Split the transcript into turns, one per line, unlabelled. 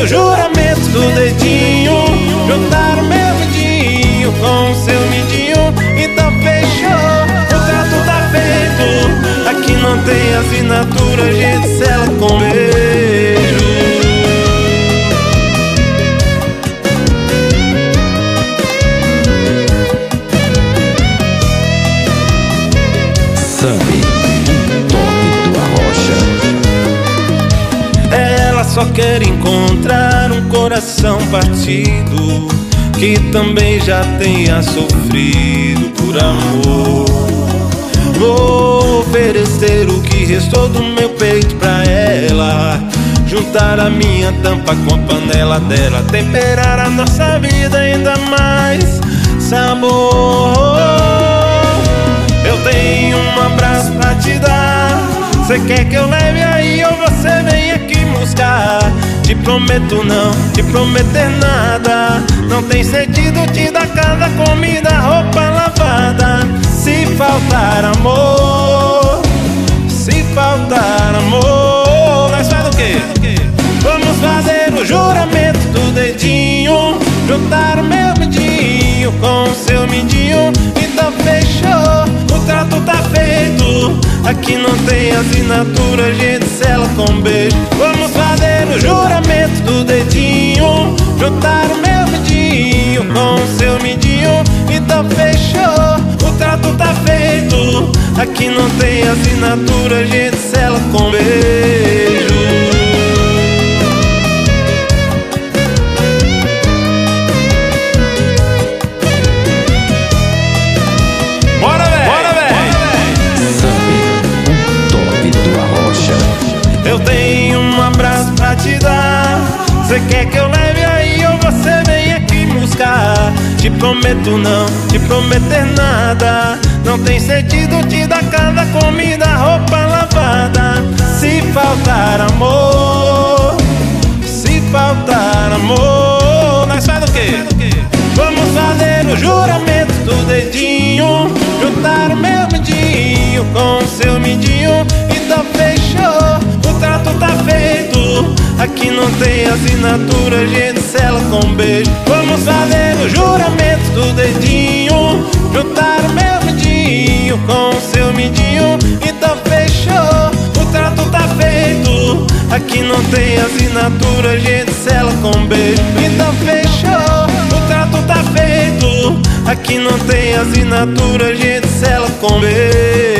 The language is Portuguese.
o juramento do dedinho Juntar o meu midinho com o seu midinho Então fechou, o trato tá feito Aqui não tem assinatura, gente sela com beijo só quer encontrar um coração partido que também já tenha sofrido por amor. Vou oferecer o que restou do meu peito pra ela. Juntar a minha tampa com a panela dela. Temperar a nossa vida ainda mais sabor. Eu tenho um abraço pra te dar. Você quer que eu leve aí Te prometo não, te prometer nada. Não tem sentido te dar casa, comida, roupa lavada. Se faltar amor, se faltar amor, nós faz o quê? Vamos fazer o juramento do dedinho, juntar o meu midinho com o seu midinho. Então fechou, o trato tá feito. Aqui não tem assinatura, gente sela com beijo. Dedinho, juntar o meu midinho com o seu midinho. Então fechou, o trato tá feito. Aqui não tem assinatura, a gente sela com beijo. Eu tenho um abraço pra te dar. Você quer que eu leve aí ou você vem aqui buscar? Te prometo não, te prometer nada. Não tem sentido te dar casa, comida, roupa lavada. Se faltar amor, se faltar amor, nós faz o quê? Vamos fazer o juramento do dedinho Juntar o meu midinho com o seu midinho beijo Vamos fazer o juramento do dedinho Juntar o meu midinho com o seu midinho Então fechou, o trato tá feito. Aqui não tem assinatura, gente sela com beijo Então fechou, o trato tá feito. Aqui não tem assinatura, gente sela com beijo